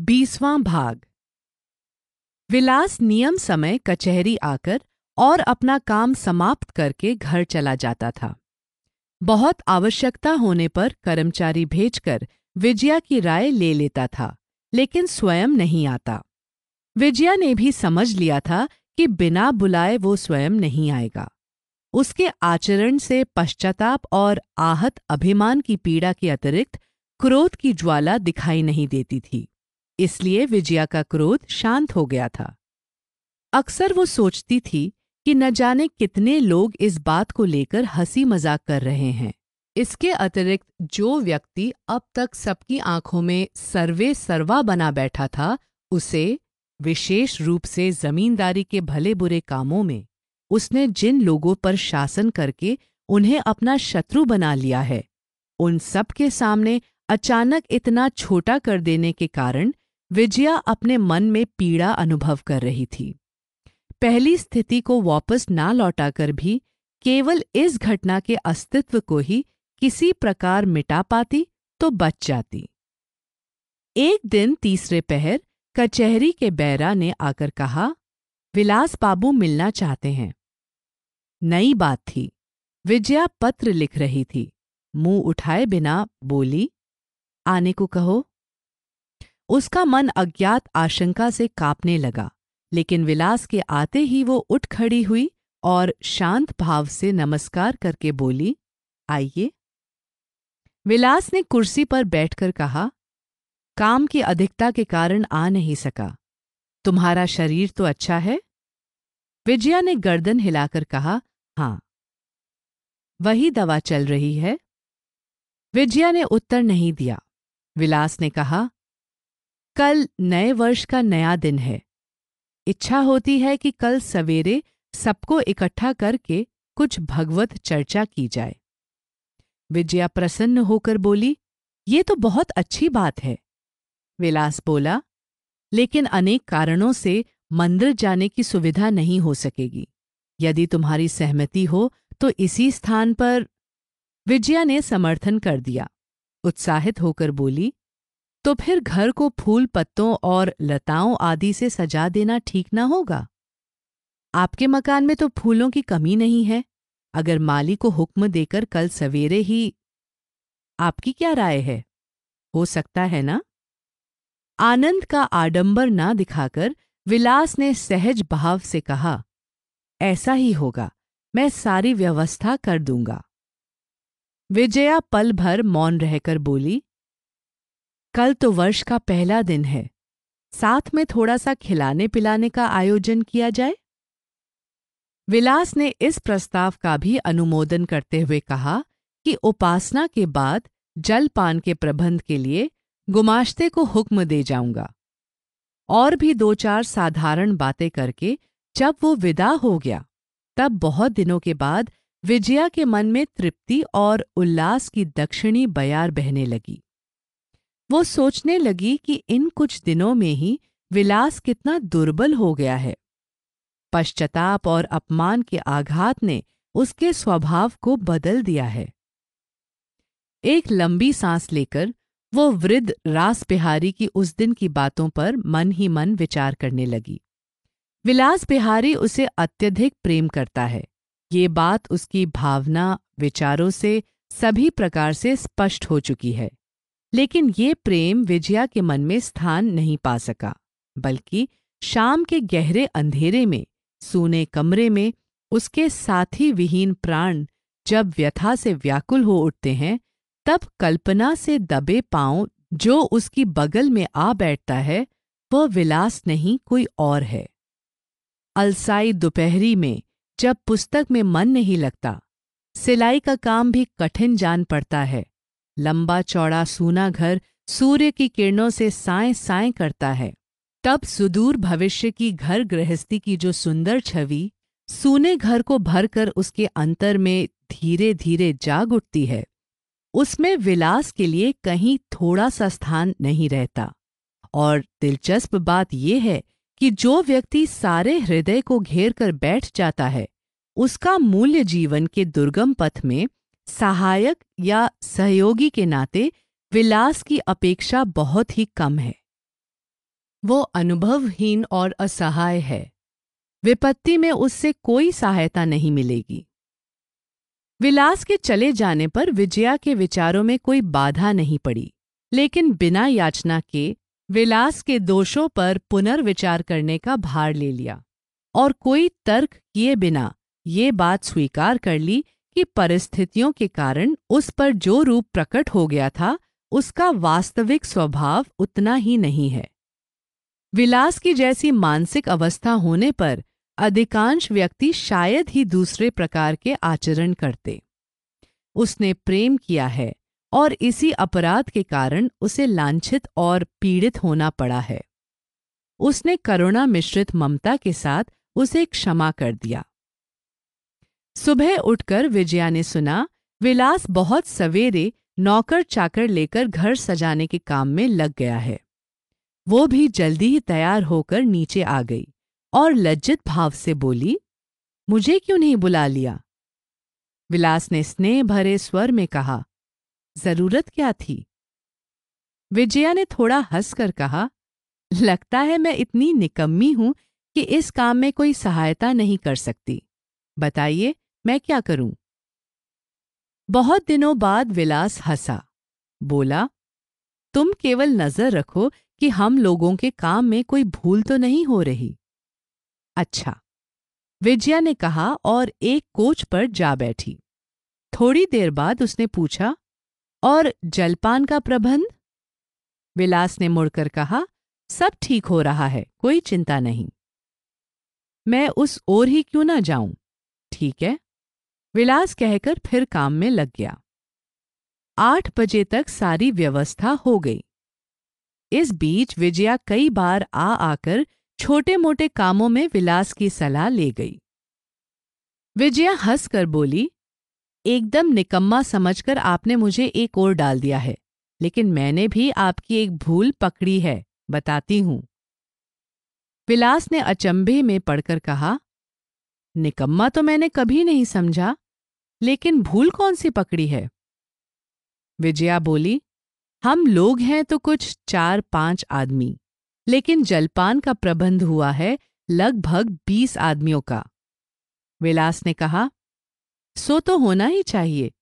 बीसवां भाग। विलास नियम समय कचहरी आकर और अपना काम समाप्त करके घर चला जाता था। बहुत आवश्यकता होने पर कर्मचारी भेजकर विजया की राय ले लेता था, लेकिन स्वयं नहीं आता। विजया ने भी समझ लिया था कि बिना बुलाए वो स्वयं नहीं आएगा। उसके आचरण से पश्चाताप और आहत अभिमान की पीड़ा के अतिरिक्त क्रोध की ज्वाला दिखाई नहीं देती थी। इसलिए विजया का क्रोध शांत हो गया था। अक्सर वो सोचती थी कि न जाने कितने लोग इस बात को लेकर हँसी मज़ाक कर रहे हैं। इसके अतिरिक्त जो व्यक्ति अब तक सबकी आँखों में सर्वे सर्वा बना बैठा था, उसे विशेष रूप से जमींदारी के भले बुरे कामों में, उसने जिन लोगों पर शासन करके उन्हें अपना शत्रु बना लिया है, उन सब के सामने अचानक इतना छोटा कर देने के कारण विजया अपने मन में पीड़ा अनुभव कर रही थी। पहली स्थिति को वापस ना लौटाकर भी केवल इस घटना के अस्तित्व को ही किसी प्रकार मिटा पाती तो बच जाती। एक दिन तीसरे पहर कचहरी के बैरा ने आकर कहा, विलास बाबू मिलना चाहते हैं। नई बात थी। विजया पत्र लिख रही थी। मुँह उठाए बिना बोली, आने को कहो। उसका मन अज्ञात आशंका से कांपने लगा, लेकिन विलास के आते ही वो उठ खड़ी हुई और शांत भाव से नमस्कार करके बोली, आइए। विलास ने कुर्सी पर बैठकर कहा, काम की अधिकता के कारण आ नहीं सका। तुम्हारा शरीर तो अच्छा है? विजया ने गर्दन हिलाकर कहा, हाँ। वही दवा चल रही है? विजया ने उत्तर नहीं दिया। विलास ने कहा कल नए वर्ष का नया दिन है। इच्छा होती है कि कल सवेरे सबको इकट्ठा करके कुछ भगवत चर्चा की जाए। विजया प्रसन्न होकर बोली, ये तो बहुत अच्छी बात है। विलास बोला, लेकिन अनेक कारणों से मंदिर जाने की सुविधा नहीं हो सकेगी। यदि तुम्हारी सहमति हो तो इसी स्थान पर विजया ने समर्थन कर दिया। उत्साहित होकर बोली तो फिर घर को फूल पत्तों और लताओं आदि से सजा देना ठीक ना होगा? आपके मकान में तो फूलों की कमी नहीं है। अगर माली को हुक्म देकर कल सवेरे ही आपकी क्या राय है? हो सकता है ना? आनंद का आडंबर ना दिखाकर विलास ने सहज भाव से कहा, ऐसा ही होगा, मैं सारी व्यवस्था कर दूँगा। विजया पल भर मौन रहकर बोली कल तो वर्ष का पहला दिन है। साथ में थोड़ा सा खिलाने पिलाने का आयोजन किया जाए? विलास ने इस प्रस्ताव का भी अनुमोदन करते हुए कहा कि उपासना के बाद जलपान के प्रबंध के लिए गुमाश्ते को हुक्म दे जाऊँगा। और भी दो चार साधारण बातें करके जब वो विदा हो गया, तब बहुत दिनों के बाद विजया के मन में तृप्ति और उल्लास की दक्षिणी बयार बहने लगी। वो सोचने लगी कि इन कुछ दिनों में ही विलास कितना दुर्बल हो गया है। पश्चाताप और अपमान के आघात ने उसके स्वभाव को बदल दिया है। एक लंबी सांस लेकर वो वृद्ध रास बिहारी की उस दिन की बातों पर मन ही मन विचार करने लगी। विलास बिहारी उसे अत्यधिक प्रेम करता है। ये बात उसकी भावना, विचारों से सभी प्रकार से स्पष्ट हो चुकी है। लेकिन ये प्रेम विजया के मन में स्थान नहीं पा सका, बल्कि शाम के गहरे अंधेरे में, सूने कमरे में उसके साथी विहीन प्राण जब व्यथा से व्याकुल हो उठते हैं, तब कल्पना से दबे पाँव जो उसकी बगल में आ बैठता है, वह विलास नहीं कोई और है। अलसाई दोपहरी में जब पुस्तक में मन नहीं लगता, सिलाई का काम भी कठिन जान पड़ता है। लंबा चौड़ा सूना घर सूर्य की किरणों से साय साय करता है। तब सुदूर भविष्य की घर गृहस्थी की जो सुंदर छवि सूने घर को भरकर उसके अंतर में धीरे धीरे जाग उठती है, उसमें विलास के लिए कहीं थोड़ा सा स्थान नहीं रहता। और दिलचस्प बात यह है कि जो व्यक्ति सारे हृदय को घेर कर बैठ जाता है, उसका मूल्य जीवन के दुर्गम पथ में सहायक या सहयोगी के नाते विलास की अपेक्षा बहुत ही कम है। वो अनुभवहीन और असहाय है। विपत्ति में उससे कोई सहायता नहीं मिलेगी। विलास के चले जाने पर विजया के विचारों में कोई बाधा नहीं पड़ी, लेकिन बिना याचना के विलास के दोषों पर पुनर्विचार करने का भार ले लिया और कोई तर्क किए बिना ये बात स्वीकार कर ली कि परिस्थितियों के कारण उस पर जो रूप प्रकट हो गया था, उसका वास्तविक स्वभाव उतना ही नहीं है। विलास की जैसी मानसिक अवस्था होने पर अधिकांश व्यक्ति शायद ही दूसरे प्रकार के आचरण करते। उसने प्रेम किया है और इसी अपराध के कारण उसे लांछित और पीड़ित होना पड़ा है। उसने करुणा मिश्रित ममता के साथ उसे क्षमा कर दिया। सुबह उठकर विजया ने सुना, विलास बहुत सवेरे नौकर चाकर लेकर घर सजाने के काम में लग गया है। वो भी जल्दी ही तैयार होकर नीचे आ गई और लज्जित भाव से बोली, मुझे क्यों नहीं बुला लिया? विलास ने स्नेह भरे स्वर में कहा, ज़रूरत क्या थी? विजया ने थोड़ा हंसकर कहा, लगता है मैं इतनी निकम्मी हूँ कि इस काम में कोई सहायता नहीं कर सकती। बताइए मैं क्या करूँ? बहुत दिनों बाद विलास हंसा। बोला, तुम केवल नज़र रखो कि हम लोगों के काम में कोई भूल तो नहीं हो रही। अच्छा। विजया ने कहा और एक कोच पर जा बैठी। थोड़ी देर बाद उसने पूछा, और जलपान का प्रबंध? विलास ने मुड़कर कहा, सब ठीक हो रहा है, कोई चिंता नहीं। मैं उस ओर ही क्यों ना जाऊँ? ठीक है। विलास कहकर फिर काम में लग गया। आठ बजे तक सारी व्यवस्था हो गई। इस बीच विजया कई बार आ आकर छोटे मोटे कामों में विलास की सलाह ले गई। विजया हंसकर बोली, एकदम निकम्मा समझकर आपने मुझे एक और डाल दिया है, लेकिन मैंने भी आपकी एक भूल पकड़ी है, बताती हूँ। विलास ने अचंभे में पढ़कर कहा, निकम्मा तो मैंने कभी नहीं समझा। लेकिन भूल कौन सी पकड़ी है? विजया बोली, हम लोग हैं तो कुछ चार पाँच आदमी, लेकिन जलपान का प्रबंध हुआ है लगभग बीस आदमियों का। विलास ने कहा, सो तो होना ही चाहिए।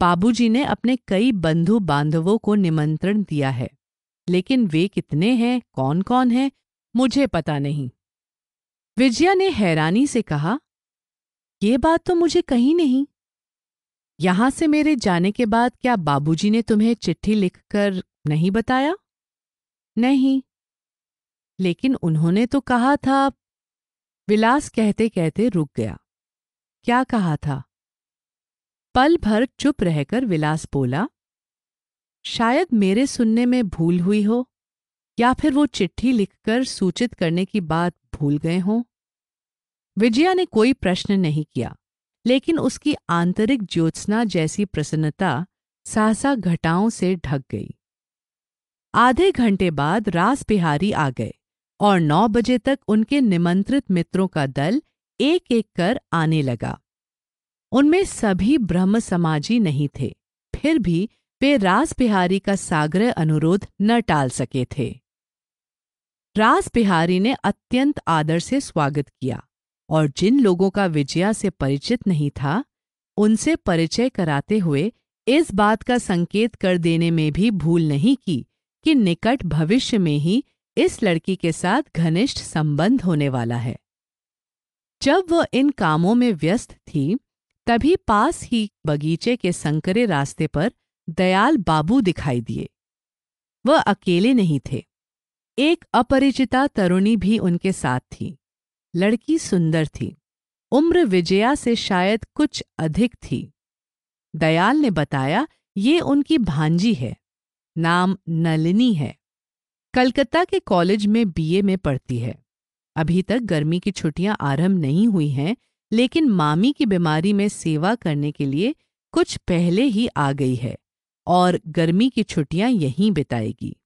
बाबूजी ने अपने कई बंधु बांधवों को निमंत्रण दिया है, लेकिन वे कितने हैं कौन कौन है, मुझे पता नहीं। विजया ने हैरानी से कहा, ये बात तो मुझे कहीं नहीं। यहाँ से मेरे जाने के बाद क्या बाबूजी ने तुम्हें चिट्ठी लिखकर नहीं बताया? नहीं। लेकिन उन्होंने तो कहा था, विलास कहते कहते रुक गया। क्या कहा था? पल भर चुप रहकर विलास बोला, शायद मेरे सुनने में भूल हुई हो, या फिर वो चिट्ठी लिखकर सूचित करने की बात भूल गए हों? विजया ने कोई प्रश्न नहीं किया। लेकिन उसकी आंतरिक ज्योत्सना जैसी प्रसन्नता सहसा घटाओं से ढक गई। आधे घंटे बाद रास बिहारी आ गए और नौ बजे तक उनके निमंत्रित मित्रों का दल एक एक कर आने लगा। उनमें सभी ब्रह्म समाजी नहीं थे, फिर भी वे रास बिहारी का साग्रह अनुरोध न टाल सके थे। रास बिहारी ने अत्यंत आदर से स्वागत किया। और जिन लोगों का विजया से परिचित नहीं था, उनसे परिचय कराते हुए इस बात का संकेत कर देने में भी भूल नहीं की कि निकट भविष्य में ही इस लड़की के साथ घनिष्ठ संबंध होने वाला है। जब वह इन कामों में व्यस्त थी, तभी पास ही बगीचे के संकरे रास्ते पर दयाल बाबू दिखाई दिए। वह अकेले नहीं थे। एक अपरिचिता तरुणी भी उनके साथ थी। लड़की सुंदर थी। उम्र विजया से शायद कुछ अधिक थी। दयाल ने बताया, ये उनकी भांजी है। नाम नलिनी है। कलकत्ता के कॉलेज में बीए में पढ़ती है। अभी तक गर्मी की छुट्टियाँ आरंभ नहीं हुई हैं, लेकिन मामी की बीमारी में सेवा करने के लिए कुछ पहले ही आ गई है और गर्मी की छुट्टियाँ यहीं बिताएगी।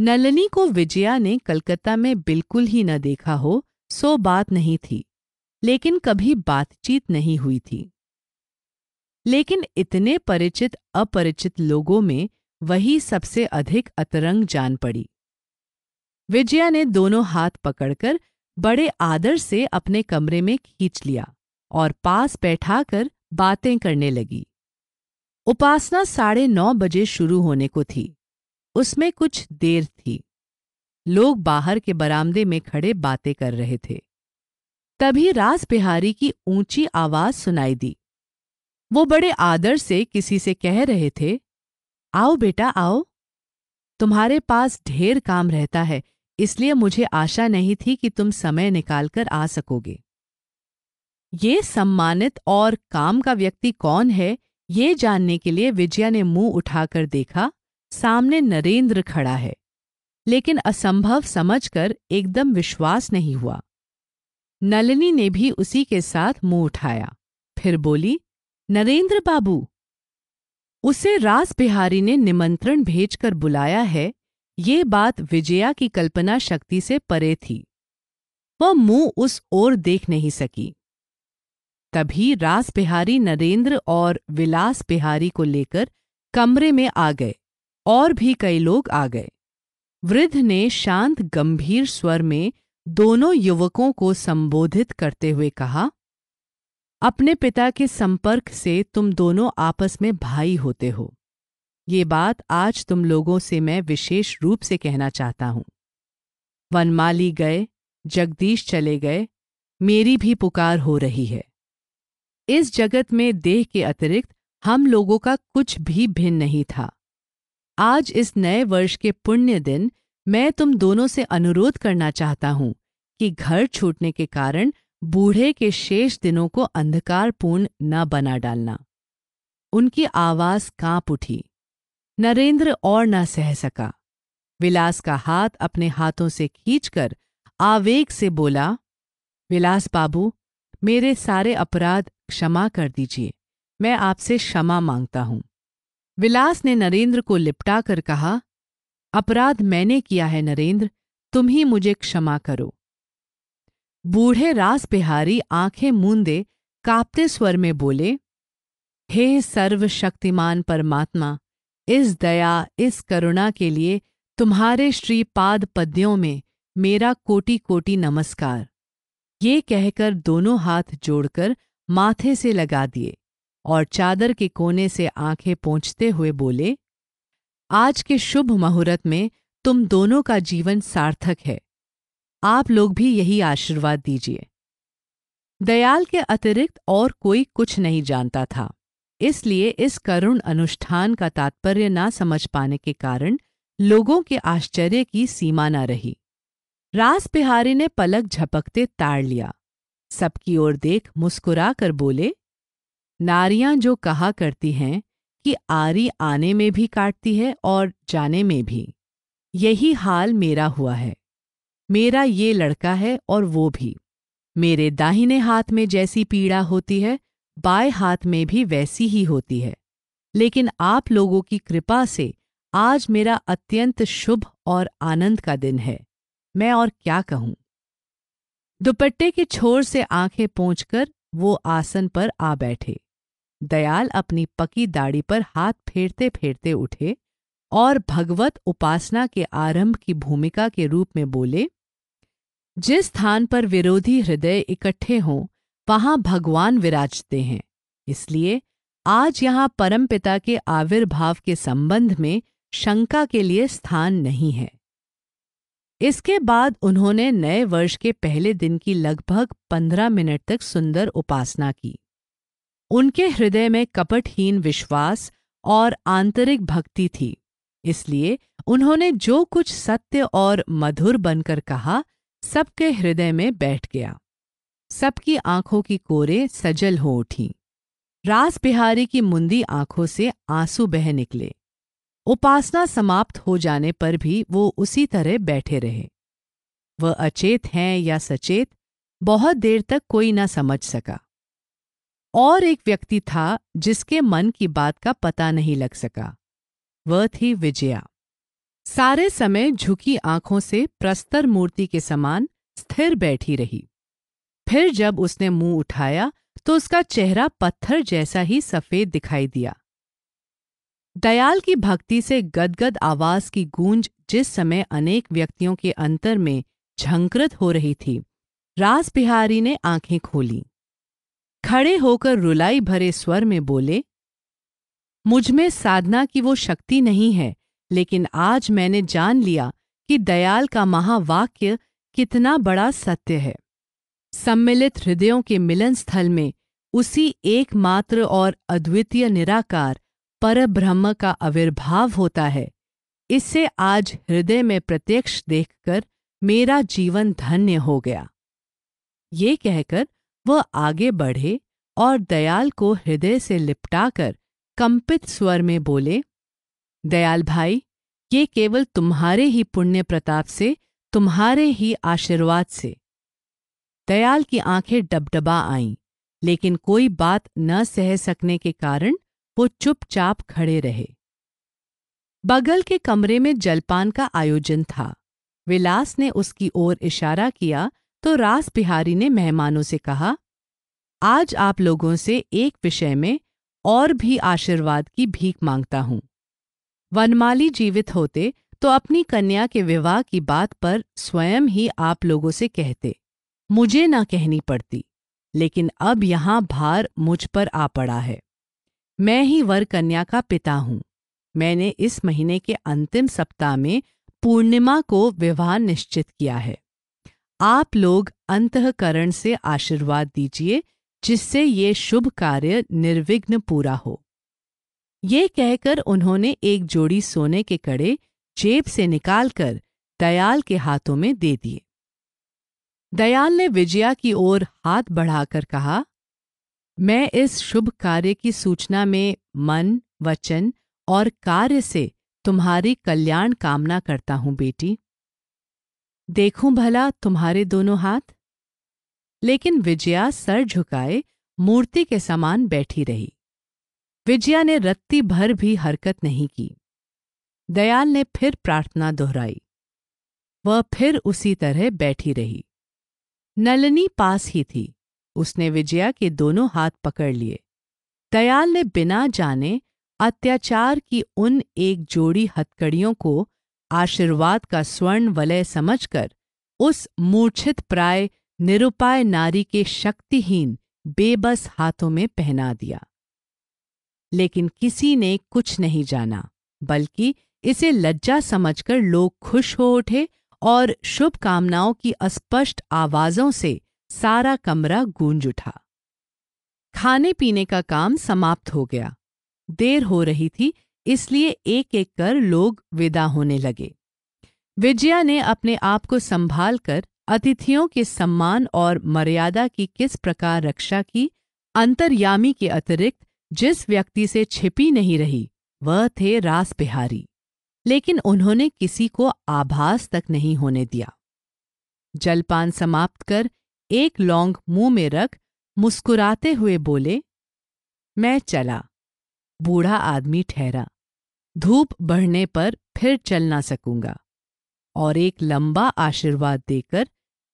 नलनी को विजया ने कलकत्ता में बिल्कुल ही न देखा हो सो बात नहीं थी, लेकिन कभी बातचीत नहीं हुई थी। लेकिन इतने परिचित, अपरिचित लोगों में वही सबसे अधिक अतरंग जान पड़ी। विजया ने दोनों हाथ पकड़कर बड़े आदर से अपने कमरे में खींच लिया और पास बैठाकर बातें करने लगी। उपासना साढ़े नौ बजे शुरू होने को थी। उसमें कुछ देर थी। लोग बाहर के बरामदे में खड़े बातें कर रहे थे। तभी रास बिहारी की ऊँची आवाज़ सुनाई दी। वो बड़े आदर से किसी से कह रहे थे, आओ बेटा, आओ। तुम्हारे पास ढेर काम रहता है, इसलिए मुझे आशा नहीं थी कि तुम समय निकालकर आ सकोगे। ये सम्मानित और काम का व्यक्ति कौन है, ये जानने के लिए विजया ने मुँह उठाकर देखा, सामने नरेंद्र खड़ा है। लेकिन असंभव समझकर एकदम विश्वास नहीं हुआ। नलिनी ने भी उसी के साथ मुँह उठाया। फिर बोली, नरेंद्र बाबू, उसे रास बिहारी ने निमंत्रण भेजकर बुलाया है। ये बात विजया की कल्पना शक्ति से परे थी। वह मुँह उस ओर देख नहीं सकी। तभी रास बिहारी नरेंद्र और विलास बिहारी को लेकर कमरे में आ गए और भी कई लोग आ गए। वृद्ध ने शांत गंभीर स्वर में दोनों युवकों को संबोधित करते हुए कहा, अपने पिता के संपर्क से तुम दोनों आपस में भाई होते हो। ये बात आज तुम लोगों से मैं विशेष रूप से कहना चाहता हूँ। वनमाली गए, जगदीश चले गए, मेरी भी पुकार हो रही है। इस जगत में देह के अतिरिक्त हम लोगों का कुछ भी भिन्न नहीं था। आज इस नए वर्ष के पुण्य दिन मैं तुम दोनों से अनुरोध करना चाहता हूँ कि घर छूटने के कारण बूढ़े के शेष दिनों को अंधकारपूर्ण न बना डालना। उनकी आवाज़ काँप उठी। नरेंद्र और न सह सका। विलास का हाथ अपने हाथों से खींचकर आवेग से बोला, विलास बाबू, मेरे सारे अपराध क्षमा कर दीजिए। मैं आपसे क्षमा माँगता हूँ। विलास ने नरेंद्र को लिपटा कर कहा, अपराध मैंने किया है नरेंद्र, तुम ही मुझे क्षमा करो। बूढ़े रास बिहारी आँखें मूंदे, कांपते स्वर में बोले, हे सर्वशक्तिमान परमात्मा, इस दया, इस करुणा के लिए तुम्हारे श्रीपाद पद्यों में मेरा कोटि कोटि नमस्कार। ये कहकर दोनों हाथ जोड़कर माथे से लगा दिए। और चादर के कोने से आँखें पोंछते हुए बोले, आज के शुभ मुहूर्त में तुम दोनों का जीवन सार्थक है। आप लोग भी यही आशीर्वाद दीजिए दयाल के अतिरिक्त और कोई कुछ नहीं जानता था, इसलिए इस करुण अनुष्ठान का तात्पर्य ना समझ पाने के कारण लोगों के आश्चर्य की सीमा न रही। रास बिहारी ने पलक झपकते ताड़ लिया। सबकी ओर देख मुस्कुरा कर बोले नारियाँ जो कहा करती हैं कि आरी आने में भी काटती है और जाने में भी। यही हाल मेरा हुआ है। मेरा ये लड़का है और वो भी। मेरे दाहिने हाथ में जैसी पीड़ा होती है, बाएँ हाथ में भी वैसी ही होती है। लेकिन आप लोगों की कृपा से आज मेरा अत्यंत शुभ और आनंद का दिन है। मैं और क्या कहूँ? दुपट्टे के छोर से आँखें पोंछकर वो आसन पर आ बैठे। दयाल अपनी पकी दाढ़ी पर हाथ फेरते फेरते उठे और भगवत उपासना के आरंभ की भूमिका के रूप में बोले, जिस स्थान पर विरोधी हृदय इकट्ठे हों, वहाँ भगवान विराजते हैं। इसलिए आज यहाँ परमपिता के आविर्भाव के संबंध में शंका के लिए स्थान नहीं है। इसके बाद उन्होंने नए वर्ष के पहले दिन की लगभग पंद्रह मिनट तक सुंदर उपासना की। उनके हृदय में कपटहीन विश्वास और आंतरिक भक्ति थी। इसलिए उन्होंने जो कुछ सत्य और मधुर बनकर कहा, सबके हृदय में बैठ गया। सबकी आँखों की कोरे सजल हो उठी। रास बिहारी की मुंदी आँखों से आँसू बह निकले। उपासना समाप्त हो जाने पर भी वो उसी तरह बैठे रहे। वह अचेत हैं या सचेत, बहुत देर तक कोई ना समझ सका। और एक व्यक्ति था जिसके मन की बात का पता नहीं लग सका। वह थी विजया। सारे समय झुकी आँखों से प्रस्तर मूर्ति के समान स्थिर बैठी रही। फिर जब उसने मुँह उठाया तो उसका चेहरा पत्थर जैसा ही सफ़ेद दिखाई दिया। दयाल की भक्ति से गदगद आवाज़ की गूंज जिस समय अनेक व्यक्तियों के अंतर में झंकृत हो रही थी रास बिहारी ने आँखें खोली। खड़े होकर रुलाई भरे स्वर में बोले, मुझमें साधना की वो शक्ति नहीं है, लेकिन आज मैंने जान लिया कि दयाल का महावाक्य कितना बड़ा सत्य है। सम्मिलित हृदयों के मिलन स्थल में उसी एकमात्र और अद्वितीय निराकार परब्रह्म का आविर्भाव होता है। इससे आज हृदय में प्रत्यक्ष देखकर मेरा जीवन धन्य हो गया। ये कहकर वह आगे बढ़े और दयाल को हृदय से लिपटाकर कंपित स्वर में बोले, दयाल भाई, ये केवल तुम्हारे ही पुण्य प्रताप से, तुम्हारे ही आशीर्वाद से। दयाल की आँखें डबडबा आईं, लेकिन कोई बात न सह सकने के कारण वो चुपचाप खड़े रहे। बगल के कमरे में जलपान का आयोजन था। विलास ने उसकी ओर इशारा किया तो रास बिहारी ने मेहमानों से कहा, आज आप लोगों से एक विषय में और भी आशीर्वाद की भीख माँगता हूँ। वनमाली जीवित होते तो अपनी कन्या के विवाह की बात पर स्वयं ही आप लोगों से कहते। मुझे ना कहनी पड़ती, लेकिन अब यहाँ भार मुझ पर आ पड़ा है। मैं ही वर कन्या का पिता हूँ। मैंने इस महीने के अंतिम सप्ताह में पूर्णिमा को विवाह निश्चित किया है। आप लोग अंतकरण से आशीर्वाद दीजिए, जिससे ये शुभ कार्य निर्विघ्न पूरा हो। ये कहकर उन्होंने एक जोड़ी सोने के कड़े जेब से निकालकर दयाल के हाथों में दे दिए। दयाल ने विजया की ओर हाथ बढ़ाकर कहा, मैं इस शुभ कार्य की सूचना में मन, वचन और कार्य से तुम्हारी कल्याण कामना करता हूँ, बेटी। देखूँ भला तुम्हारे दोनों हाथ? लेकिन विजया सर झुकाए, मूर्ति के समान बैठी रही। विजया ने रत्ती भर भी हरकत नहीं की। दयाल ने फिर प्रार्थना दोहराई। वह फिर उसी तरह बैठी रही। नलनी पास ही थी। उसने विजया के दोनों हाथ पकड़ लिए। दयाल ने बिना जाने अत्याचार की उन एक जोड़ी हथकड़ियों को आशीर्वाद का स्वर्ण वलय समझकर उस मूर्छित प्राय, निरुपाय नारी के शक्तिहीन, बेबस हाथों में पहना दिया। लेकिन किसी ने कुछ नहीं जाना, बल्कि इसे लज्जा समझकर लोग खुश हो उठे और शुभकामनाओं की अस्पष्ट आवाजों से सारा कमरा गूंज उठा। खाने पीने का काम समाप्त हो गया। देर हो रही थी इसलिए एक एक कर लोग विदा होने लगे। विजया ने अपने आप को संभाल कर अतिथियों के सम्मान और मर्यादा की किस प्रकार रक्षा की, अंतर्यामी के अतिरिक्त जिस व्यक्ति से छिपी नहीं रही, वह थे रास बिहारी। लेकिन उन्होंने किसी को आभास तक नहीं होने दिया। जलपान समाप्त कर एक लौंग मुँह में रख मुस्कुराते हुए बोले, मैं चला। बूढ़ा आदमी ठहरा। धूप बढ़ने पर फिर चल ना सकूँगा। और एक लंबा आशीर्वाद देकर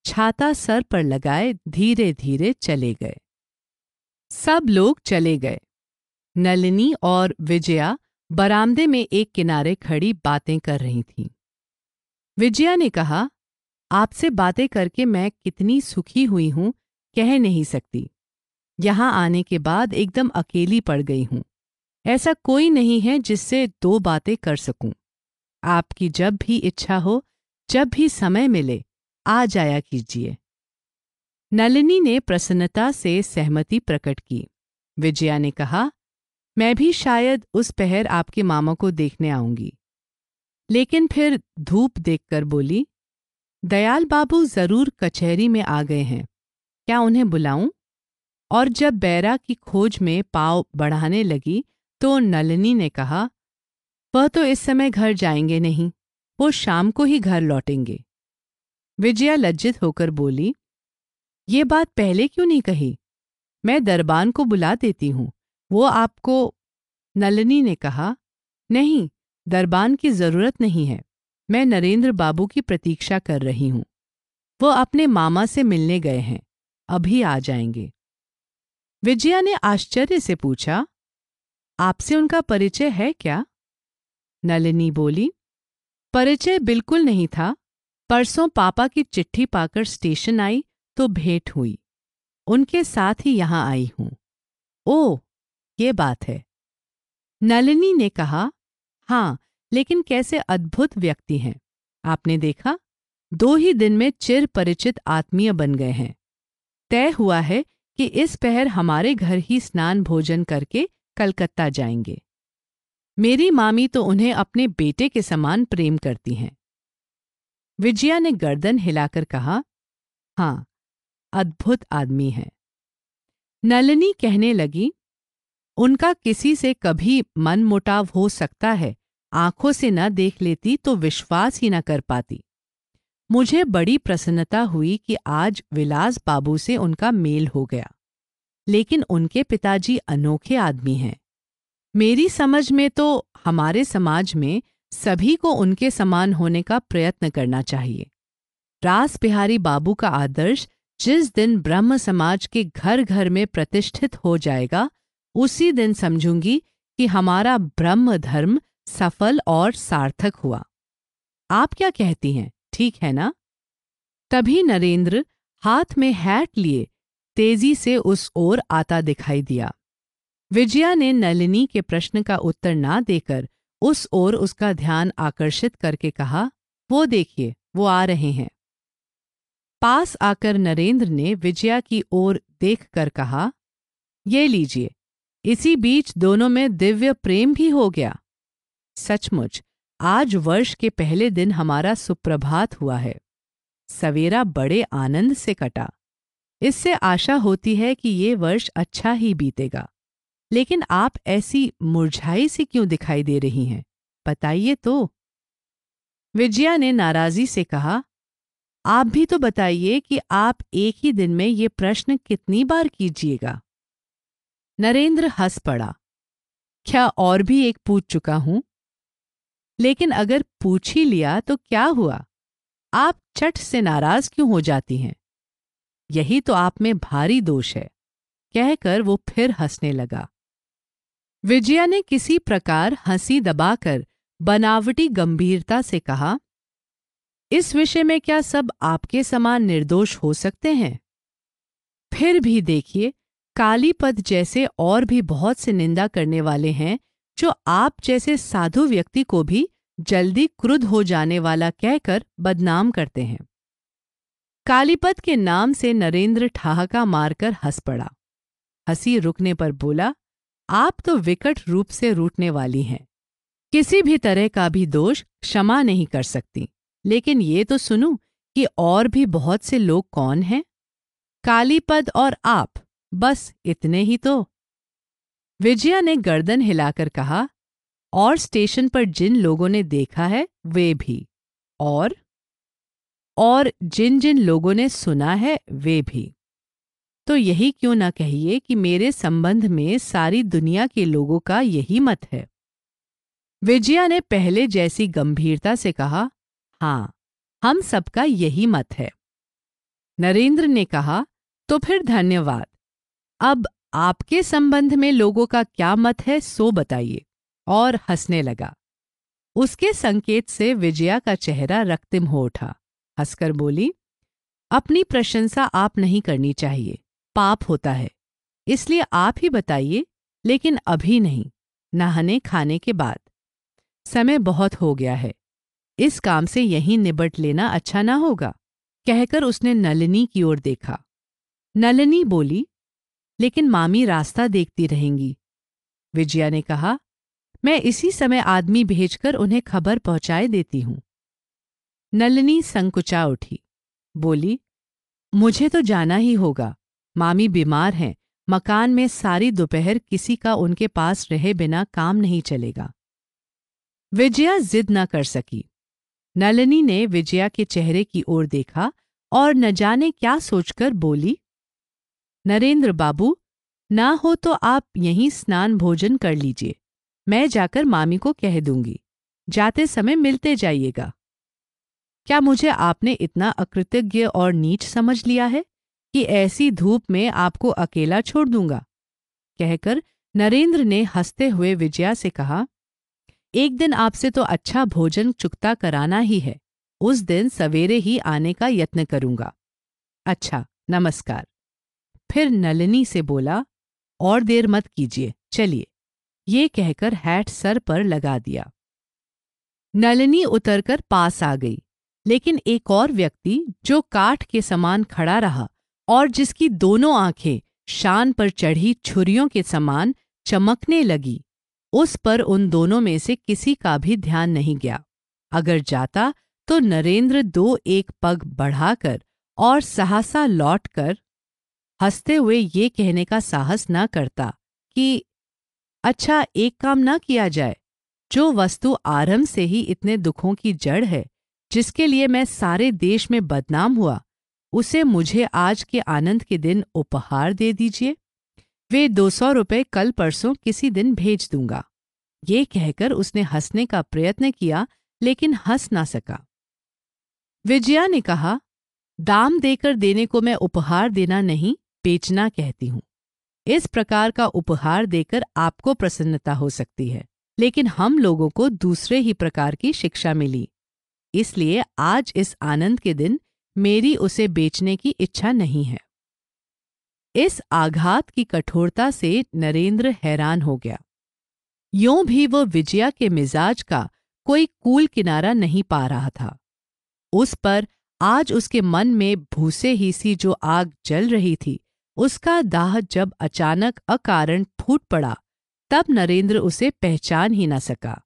छाता सर पर लगाए धीरे धीरे चले गए। सब लोग चले गए। नलिनी और विजया बरामदे में एक किनारे खड़ी बातें कर रही थीं। विजया ने कहा, आपसे बातें करके मैं कितनी सुखी हुई हूँ, कह नहीं सकती। यहाँ आने के बाद एकदम अकेली पड़ गई हूँ। ऐसा कोई नहीं है जिससे दो बातें कर सकूँ। आपकी जब भी इच्छा हो, जब भी समय मिले, आ जाया कीजिए। नलिनी ने प्रसन्नता से सहमति प्रकट की। विजया ने कहा, मैं भी शायद उस पहर आपके मामा को देखने आऊँगी। लेकिन फिर धूप देखकर बोली, दयाल बाबू ज़रूर कचहरी में आ गए हैं। क्या उन्हें बुलाऊं? और जब बैरा की खोज में पाव बढ़ाने लगी तो नलिनी ने कहा, वह तो इस समय घर जाएँगे नहीं, वो शाम को ही घर लौटेंगे। विजया लज्जित होकर बोली, ये बात पहले क्यों नहीं कही? मैं दरबान को बुला देती हूँ। वो आपको नलिनी ने कहा, नहीं, दरबान की ज़रूरत नहीं है। मैं नरेंद्र बाबू की प्रतीक्षा कर रही हूँ। वो अपने मामा से मिलने गए हैं। अभी आ जाएँगे। विजया ने आश्चर्य से पूछा आपसे उनका परिचय है क्या? नलिनी बोली, परिचय बिल्कुल नहीं था। परसों पापा की चिट्ठी पाकर स्टेशन आई तो भेंट हुई। उनके साथ ही यहाँ आई हूँ। ओ ये बात है। नलिनी ने कहा हाँ लेकिन कैसे अद्भुत व्यक्ति हैं। आपने देखा, दो ही दिन में चिर परिचित आत्मीय बन गए हैं। तय हुआ है कि इस पहर हमारे घर ही स्नान भोजन करके कलकत्ता जाएँगे। मेरी मामी तो उन्हें अपने बेटे के समान प्रेम करती हैं। विजया ने गर्दन हिलाकर कहा हाँ अद्भुत आदमी है। नलिनी कहने लगी, उनका किसी से कभी मन मुटाव हो सकता है। आँखों से न देख लेती तो विश्वास ही न कर पाती। मुझे बड़ी प्रसन्नता हुई कि आज विलास बाबू से उनका मेल हो गया। लेकिन उनके पिताजी अनोखे आदमी हैं। मेरी समझ में तो हमारे समाज में सभी को उनके समान होने का प्रयत्न करना चाहिए। रास बिहारी बाबू का आदर्श जिस दिन ब्रह्म समाज के घर घर में प्रतिष्ठित हो जाएगा, उसी दिन समझूँगी कि हमारा ब्रह्म धर्म सफल और सार्थक हुआ। आप क्या कहती हैं? ठीक है ना? तभी नरेंद्र हाथ में हैट लिए तेज़ी से उस ओर आता दिखाई दिया। विजया ने नलिनी के प्रश्न का उत्तर ना देकर उस ओर उसका ध्यान आकर्षित करके कहा, वो देखिए, वो आ रहे हैं। पास आकर नरेंद्र ने विजया की ओर देखकर कहा, ये लीजिए, इसी बीच दोनों में दिव्य प्रेम भी हो गया। सचमुच, आज वर्ष के पहले दिन हमारा सुप्रभात हुआ है। सवेरा बड़े आनंद से कटा। इससे आशा होती है कि ये वर्ष अच्छा ही बीतेगा। लेकिन आप ऐसी मुरझाई सी क्यों दिखाई दे रही हैं? बताइए तो। विजया ने नाराजी से कहा, आप भी तो बताइए कि आप एक ही दिन में ये प्रश्न कितनी बार कीजिएगा? नरेंद्र हंस पड़ा, क्या और भी एक पूछ चुका हूँ? लेकिन अगर पूछ ही लिया तो क्या हुआ? आप चट से नाराज़ क्यों हो जाती हैं? यही तो आप में भारी दोष है। कहकर वो फिर हंसने लगा। विजया ने किसी प्रकार हँसी दबाकर बनावटी गंभीरता से कहा, इस विषय में क्या सब आपके समान निर्दोष हो सकते हैं? फिर भी देखिए, कालीपद जैसे और भी बहुत से निंदा करने वाले हैं, जो आप जैसे साधु व्यक्ति को भी जल्दी क्रुद्ध हो जाने वाला कहकर बदनाम करते हैं। कालीपद के नाम से नरेंद्र ठहाका मारकर हंस पड़ा। हँसी रुकने पर बोला, आप तो विकट रूप से रूटने वाली हैं। किसी भी तरह का भी दोष क्षमा नहीं कर सकती। लेकिन ये तो सुनूं कि और भी बहुत से लोग कौन हैं। कालीपद और आप, बस इतने ही तो। विजया ने गर्दन हिलाकर कहा, और स्टेशन पर जिन लोगों ने देखा है, वे भी। और और जिन जिन लोगों ने सुना है, वे भी। तो यही क्यों ना कहिए कि मेरे संबंध में सारी दुनिया के लोगों का यही मत है। विजया ने पहले जैसी गंभीरता से कहा हाँ हम सबका यही मत है। नरेंद्र ने कहा तो फिर धन्यवाद। अब आपके संबंध में लोगों का क्या मत है, सो बताइए। और हंसने लगा। उसके संकेत से विजया का चेहरा रक्तिम हो उठा। हंसकर बोली, अपनी प्रशंसा आप नहीं करनी चाहिए, पाप होता है। इसलिए आप ही बताइए, लेकिन अभी नहीं, नहाने खाने के बाद। समय बहुत हो गया है। इस काम से यहीं निबट लेना अच्छा ना होगा। कहकर उसने नलिनी की ओर देखा। नलिनी बोली, लेकिन मामी रास्ता देखती रहेंगी। विजया ने कहा, मैं इसी समय आदमी भेजकर उन्हें खबर पहुँचाए देती हूँ। नलिनी संकुचा उठी। बोली, मुझे तो जाना ही होगा। मामी बीमार हैं। मकान में सारी दोपहर किसी का उनके पास रहे बिना काम नहीं चलेगा। विजया जिद न कर सकी। नलिनी ने विजया के चेहरे की ओर देखा और न जाने क्या सोचकर बोली, नरेंद्र बाबू, ना हो तो आप यहीं स्नान भोजन कर लीजिए। मैं जाकर मामी को कह दूँगी। जाते समय मिलते जाइएगा। क्या मुझे आपने इतना अकृतज्ञ और नीच समझ लिया है कि ऐसी धूप में आपको अकेला छोड़ दूँगा? कहकर नरेंद्र ने हँसते हुए विजया से कहा, एक दिन आपसे तो अच्छा भोजन चुकता कराना ही है, उस दिन सवेरे ही आने का यत्न करूँगा। अच्छा नमस्कार। फिर नलिनी से बोला, और देर मत कीजिए, चलिए। ये कहकर हैट सर पर लगा दिया। नलिनी उतरकर पास आ गई। लेकिन एक और व्यक्ति जो काठ के समान खड़ा रहा और जिसकी दोनों आँखें शान पर चढ़ी छुरियों के समान चमकने लगी, उस पर उन दोनों में से किसी का भी ध्यान नहीं गया। अगर जाता तो नरेंद्र दो एक पग बढ़ाकर और सहसा लौटकर हँसते हुए ये कहने का साहस न करता कि अच्छा एक काम ना किया जाए। जो वस्तु आरंभ से ही इतने दुखों की जड़ है जिसके लिए मैं सारे देश में बदनाम हुआ, उसे मुझे आज के आनंद के दिन उपहार दे दीजिए। वे दो सौ रुपये कल परसों किसी दिन भेज दूँगा। ये कहकर उसने हंसने का प्रयत्न किया, लेकिन हंस ना सका। विजया ने कहा, दाम देकर देने को मैं उपहार देना नहीं, बेचना कहती हूँ। इस प्रकार का उपहार देकर आपको प्रसन्नता हो सकती है, लेकिन हम लोगों को दूसरे ही प्रकार की शिक्षा मिली। इसलिए आज इस आनंद के दिन मेरी उसे बेचने की इच्छा नहीं है। इस आघात की कठोरता से नरेंद्र हैरान हो गया। यों भी वो विजया के मिजाज का कोई कूल किनारा नहीं पा रहा था। उस पर आज उसके मन में भूसे ही सी जो आग जल रही थी, उसका दाह जब अचानक अकारण फूट पड़ा, तब नरेंद्र उसे पहचान ही न सका।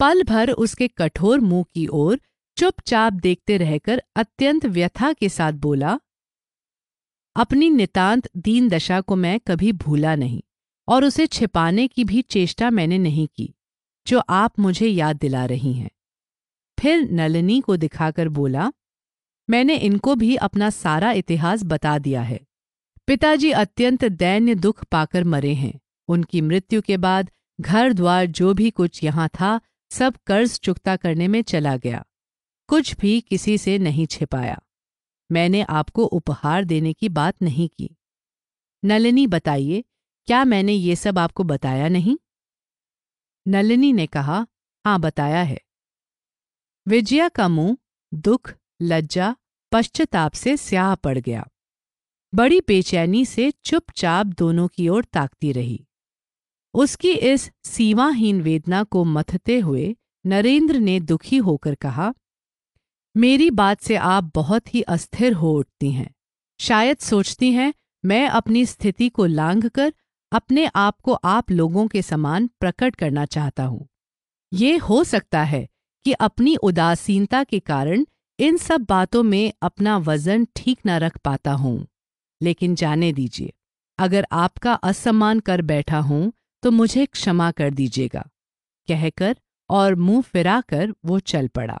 पल भर उसके कठोर मुँह की ओर चुपचाप देखते रहकर अत्यंत व्यथा के साथ बोला, अपनी नितांत दीन दशा को मैं कभी भूला नहीं और उसे छिपाने की भी चेष्टा मैंने नहीं की, जो आप मुझे याद दिला रही हैं। फिर नलिनी को दिखाकर बोला, मैंने इनको भी अपना सारा इतिहास बता दिया है। पिताजी अत्यंत दैन्य दुख पाकर मरे हैं। उनकी मृत्यु के बाद घर द्वार जो भी कुछ यहाँ था सब कर्ज चुकता करने में चला गया। कुछ भी किसी से नहीं छिपाया। मैंने आपको उपहार देने की बात नहीं की। नलिनी बताइए, क्या मैंने ये सब आपको बताया नहीं? नलिनी ने कहा हाँ बताया है। विजया का मुँह दुख, लज्जा, पश्चाताप से स्याह पड़ गया। बड़ी बेचैनी से चुपचाप दोनों की ओर ताकती रही। उसकी इस सीमाहीन वेदना को मथते हुए नरेंद्र ने दुखी होकर कहा, मेरी बात से आप बहुत ही अस्थिर हो उठती हैं। शायद सोचती हैं, मैं अपनी स्थिति को लांघ कर अपने आप को आप लोगों के समान प्रकट करना चाहता हूँ। ये हो सकता है कि अपनी उदासीनता के कारण इन सब बातों में अपना वज़न ठीक न रख पाता हूँ। लेकिन जाने दीजिए, अगर आपका असम्मान कर बैठा हूँ तो मुझे क्षमा कर दीजिएगा। कहकर और मुँह फिराकर वो चल पड़ा।